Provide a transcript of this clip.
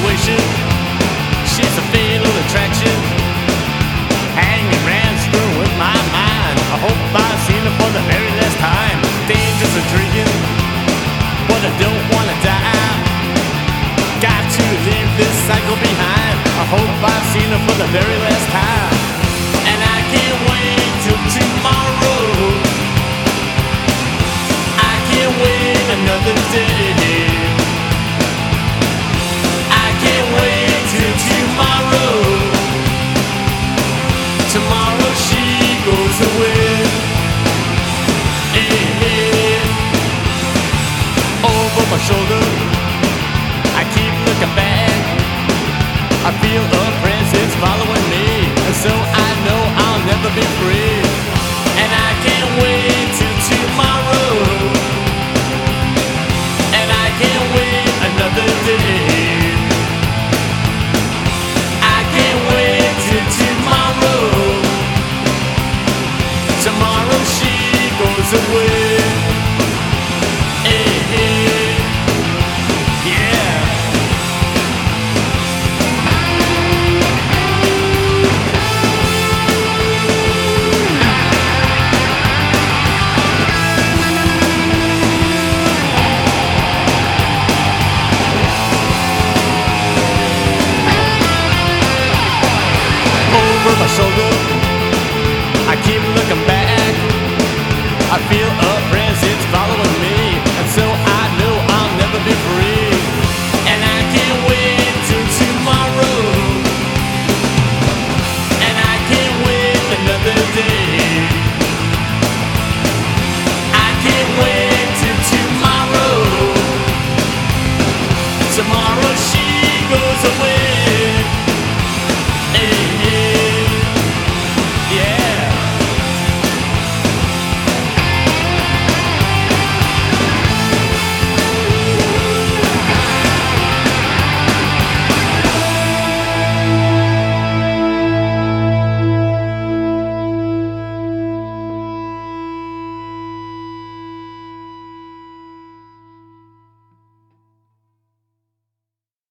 passion. She's a fatal attraction. Hanging around screwing with my mind. I hope I've seen her for the very last time. Dangerous intriguing, but I don't wanna die. Got to leave this cycle behind. I hope I've seen her for the very last time. And I can't wait till tomorrow. I can't wait another day. Tomorrow she goes away. Hey, hey. Over my shoulder, away.